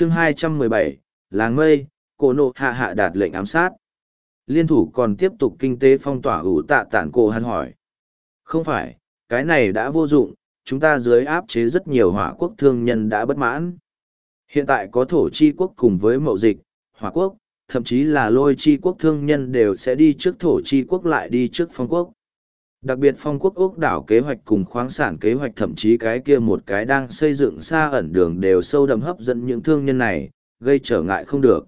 chương 217, làng mây, cổ nộ hạ hạ đạt lệnh ám sát. Liên thủ còn tiếp tục kinh tế phong tỏa ủ tạ tản cổ hắn hỏi. Không phải, cái này đã vô dụng, chúng ta dưới áp chế rất nhiều hỏa quốc thương nhân đã bất mãn. Hiện tại có thổ chi quốc cùng với mậu dịch, hỏa quốc, thậm chí là lôi chi quốc thương nhân đều sẽ đi trước thổ chi quốc lại đi trước phong quốc. Đặc biệt phong quốc ốc đảo kế hoạch cùng khoáng sản kế hoạch thậm chí cái kia một cái đang xây dựng xa ẩn đường đều sâu đậm hấp dẫn những thương nhân này, gây trở ngại không được.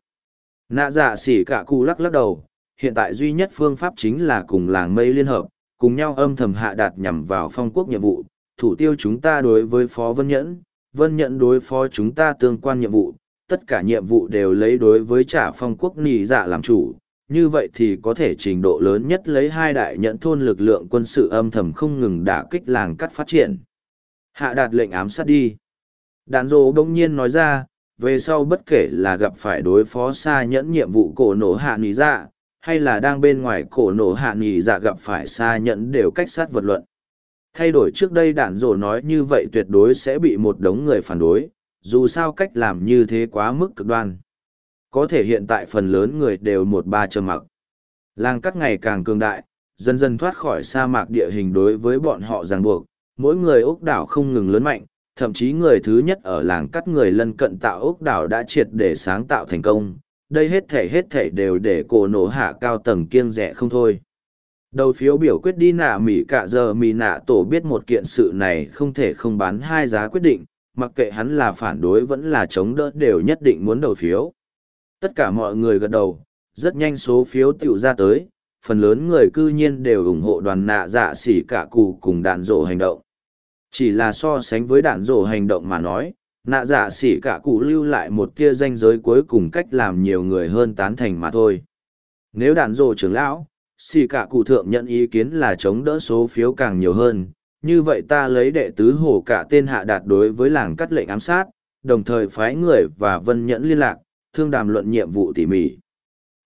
Nạ dạ xỉ cả cụ lắc lắc đầu, hiện tại duy nhất phương pháp chính là cùng làng mây liên hợp, cùng nhau âm thầm hạ đạt nhằm vào phong quốc nhiệm vụ, thủ tiêu chúng ta đối với Phó Vân Nhẫn, Vân Nhẫn đối phó chúng ta tương quan nhiệm vụ, tất cả nhiệm vụ đều lấy đối với trả phong quốc nì dạ làm chủ, như vậy thì có thể trình độ lớn nhất lấy hai đại nhẫn thôn lực lượng quân sự âm thầm không ngừng đả kích làng cắt phát triển. Hạ đạt lệnh ám sát đi. Đàn rồ đông nhiên nói ra, về sau bất kể là gặp phải đối phó xa nhẫn nhiệm vụ cổ nổ hạ nì dạ, hay là đang bên ngoài cổ nổ hạ nì dạ gặp phải xa nhẫn đều cách sát vật luận. Thay đổi trước đây đàn rổ nói như vậy tuyệt đối sẽ bị một đống người phản đối, dù sao cách làm như thế quá mức cực đoan. Có thể hiện tại phần lớn người đều một ba trầm mặc. Làng cắt ngày càng cường đại, dần dần thoát khỏi sa mạc địa hình đối với bọn họ ràng buộc, mỗi người ốc đảo không ngừng lớn mạnh, thậm chí người thứ nhất ở làng cắt người lân cận tạo ốc đảo đã triệt để sáng tạo thành công. Đây hết thể hết thể đều để cổ nổ hạ cao tầng kiêng rẻ không thôi. Đầu phiếu biểu quyết đi nạ mỉ cả giờ mỉ nạ tổ biết một kiện sự này không thể không bán hai giá quyết định, mặc kệ hắn là phản đối vẫn là chống đỡ đều nhất định muốn đầu phiếu. Tất cả mọi người gật đầu, rất nhanh số phiếu tiểu ra tới, phần lớn người cư nhiên đều ủng hộ đoàn nạ dạ xỉ cả cụ cùng đạn rổ hành động. Chỉ là so sánh với đạn rổ hành động mà nói, nạ dạ xỉ cả cụ lưu lại một tia danh giới cuối cùng cách làm nhiều người hơn tán thành mà thôi. Nếu đạn rổ trưởng lão, xỉ cả cụ thượng nhận ý kiến là chống đỡ số phiếu càng nhiều hơn, như vậy ta lấy đệ tứ hổ cả tên hạ đạt đối với làng cắt lệnh ám sát, đồng thời phái người và vân nhẫn liên lạc, thương đàm luận nhiệm vụ tỉ mỉ.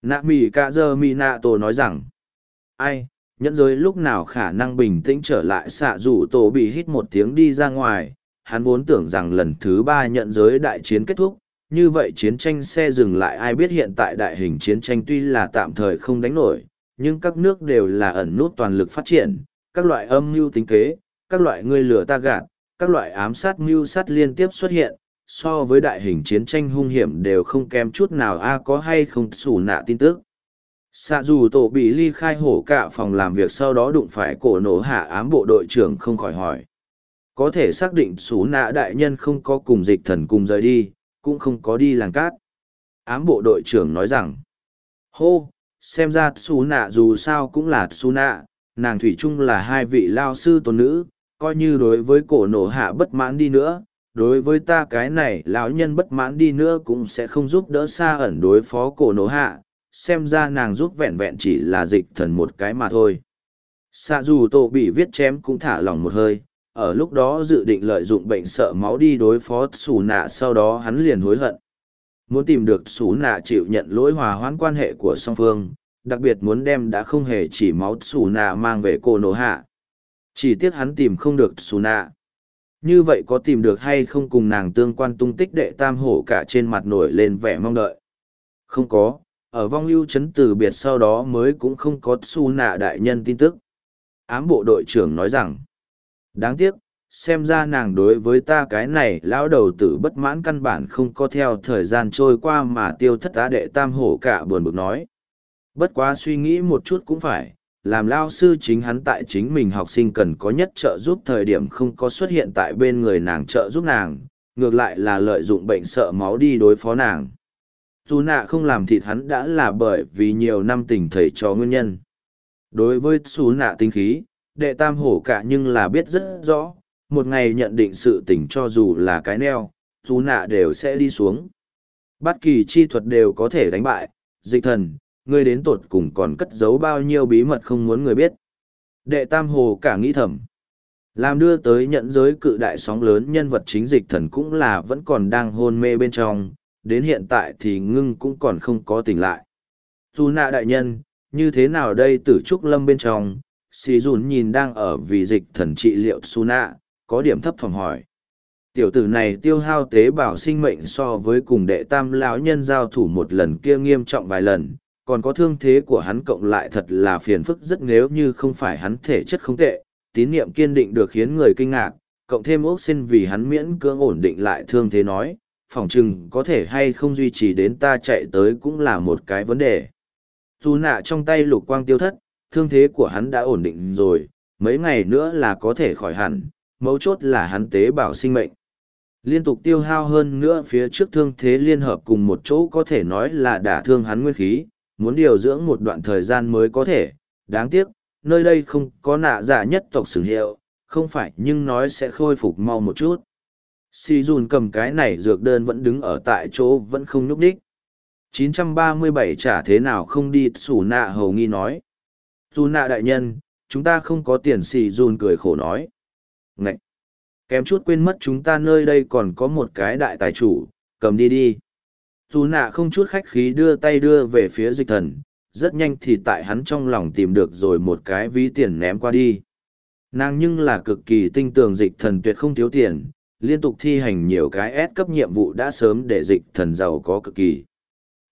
Nạ mỉ cả giờ mỉ nạ tổ nói rằng, ai, nhẫn giới lúc nào khả năng bình tĩnh trở lại xạ rủ tổ bị hít một tiếng đi ra ngoài, hắn vốn tưởng rằng lần thứ ba nhận giới đại chiến kết thúc, như vậy chiến tranh xe dừng lại ai biết hiện tại đại hình chiến tranh tuy là tạm thời không đánh nổi, nhưng các nước đều là ẩn nút toàn lực phát triển, các loại âm mưu tính kế, các loại ngươi lửa ta gạt, các loại ám sát mưu sát liên tiếp xuất hiện, so với đại hình chiến tranh hung hiểm đều không kém chút nào a có hay không xù nạ tin tức. Xạ dù tổ bị ly khai hổ cả phòng làm việc sau đó đụng phải cổ nổ hạ ám bộ đội trưởng không khỏi hỏi. Có thể xác định xú nạ đại nhân không có cùng dịch thần cùng rời đi, cũng không có đi làng cát. Ám bộ đội trưởng nói rằng, hô, xem ra xú nạ dù sao cũng là xú nạ, nàng thủy chung là hai vị lao sư tôn nữ, coi như đối với cổ nổ hạ bất mãn đi nữa, đối với ta cái này lão nhân bất mãn đi nữa cũng sẽ không giúp đỡ xa ẩn đối phó cổ nổ hạ, xem ra nàng giúp vẹn vẹn chỉ là dịch thần một cái mà thôi. Xạ dù tổ bị viết chém cũng thả lòng một hơi, ở lúc đó dự định lợi dụng bệnh sợ máu đi đối phó xù nạ sau đó hắn liền hối hận. Muốn tìm được xù nạ chịu nhận lỗi hòa hoãn quan hệ của song phương, đặc biệt muốn đem đã không hề chỉ máu xù nạ mang về cô nổ hạ. Chỉ tiếc hắn tìm không được xù nạ. Như vậy có tìm được hay không cùng nàng tương quan tung tích đệ tam hổ cả trên mặt nổi lên vẻ mong đợi? Không có, ở vong ưu chấn từ biệt sau đó mới cũng không có Su nạ đại nhân tin tức. Ám bộ đội trưởng nói rằng, đáng tiếc, xem ra nàng đối với ta cái này lão đầu tử bất mãn căn bản không có theo thời gian trôi qua mà tiêu thất á đệ tam hổ cả buồn bực nói. Bất quá suy nghĩ một chút cũng phải, làm lao sư chính hắn tại chính mình học sinh cần có nhất trợ giúp thời điểm không có xuất hiện tại bên người nàng trợ giúp nàng, ngược lại là lợi dụng bệnh sợ máu đi đối phó nàng. Dù nạ không làm thịt hắn đã là bởi vì nhiều năm tình thầy cho nguyên nhân. Đối với xú nạ tinh khí, đệ tam hổ cả nhưng là biết rất rõ, một ngày nhận định sự tình cho dù là cái neo, xú nạ đều sẽ đi xuống. Bất kỳ chi thuật đều có thể đánh bại, dịch thần, ngươi đến tột cùng còn cất giấu bao nhiêu bí mật không muốn người biết. Đệ Tam Hồ cả nghĩ thầm. Làm đưa tới nhận giới cự đại sóng lớn nhân vật chính dịch thần cũng là vẫn còn đang hôn mê bên trong, đến hiện tại thì ngưng cũng còn không có tỉnh lại. Dù nạ đại nhân, như thế nào đây tử trúc lâm bên trong, xì dùn nhìn đang ở vì dịch thần trị liệu su nạ, có điểm thấp phòng hỏi. tiểu tử này tiêu hao tế bào sinh mệnh so với cùng đệ tam lão nhân giao thủ một lần kia nghiêm trọng vài lần còn có thương thế của hắn cộng lại thật là phiền phức rất nếu như không phải hắn thể chất không tệ tín niệm kiên định được khiến người kinh ngạc cộng thêm ốc xin vì hắn miễn cưỡng ổn định lại thương thế nói phỏng chừng có thể hay không duy trì đến ta chạy tới cũng là một cái vấn đề. Dù nạ trong tay lục quang tiêu thất thương thế của hắn đã ổn định rồi mấy ngày nữa là có thể khỏi hẳn mấu chốt là hắn tế bào sinh mệnh. Liên tục tiêu hao hơn nữa phía trước thương thế liên hợp cùng một chỗ có thể nói là đả thương hắn nguyên khí, muốn điều dưỡng một đoạn thời gian mới có thể, đáng tiếc, nơi đây không có nạ giả nhất tộc sử hiệu, không phải nhưng nói sẽ khôi phục mau một chút. Si Jun cầm cái này dược đơn vẫn đứng ở tại chỗ vẫn không nhúc đích. 937 trả thế nào không đi sủ nạ hầu nghi nói. Dù nạ đại nhân, chúng ta không có tiền Si Jun cười khổ nói. Ngậy! Kém chút quên mất chúng ta nơi đây còn có một cái đại tài chủ, cầm đi đi. Dù nạ không chút khách khí đưa tay đưa về phía dịch thần, rất nhanh thì tại hắn trong lòng tìm được rồi một cái ví tiền ném qua đi. Nàng nhưng là cực kỳ tinh tường dịch thần tuyệt không thiếu tiền, liên tục thi hành nhiều cái S cấp nhiệm vụ đã sớm để dịch thần giàu có cực kỳ.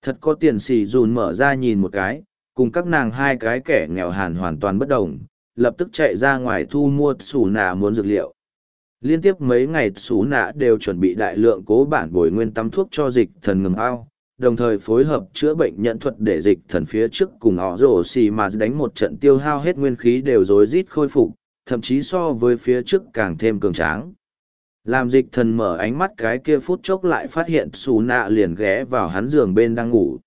Thật có tiền xì dùn mở ra nhìn một cái, cùng các nàng hai cái kẻ nghèo hàn hoàn toàn bất đồng, lập tức chạy ra ngoài thu mua sủ nạ muốn dược liệu, liên tiếp mấy ngày xú nạ đều chuẩn bị đại lượng cố bản bồi nguyên tắm thuốc cho dịch thần ngừng ao, đồng thời phối hợp chữa bệnh nhận thuật để dịch thần phía trước cùng họ rổ xì mà đánh một trận tiêu hao hết nguyên khí đều rối rít khôi phục, thậm chí so với phía trước càng thêm cường tráng. Làm dịch thần mở ánh mắt cái kia phút chốc lại phát hiện xù nạ liền ghé vào hắn giường bên đang ngủ.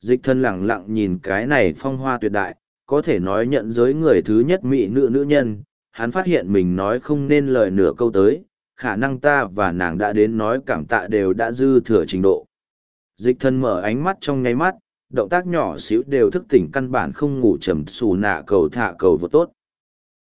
Dịch thần lẳng lặng nhìn cái này phong hoa tuyệt đại, có thể nói nhận giới người thứ nhất mỹ nữ nữ nhân hắn phát hiện mình nói không nên lời nửa câu tới, khả năng ta và nàng đã đến nói cảm tạ đều đã dư thừa trình độ. Dịch thân mở ánh mắt trong ngay mắt, động tác nhỏ xíu đều thức tỉnh căn bản không ngủ trầm xù nạ cầu thả cầu vô tốt.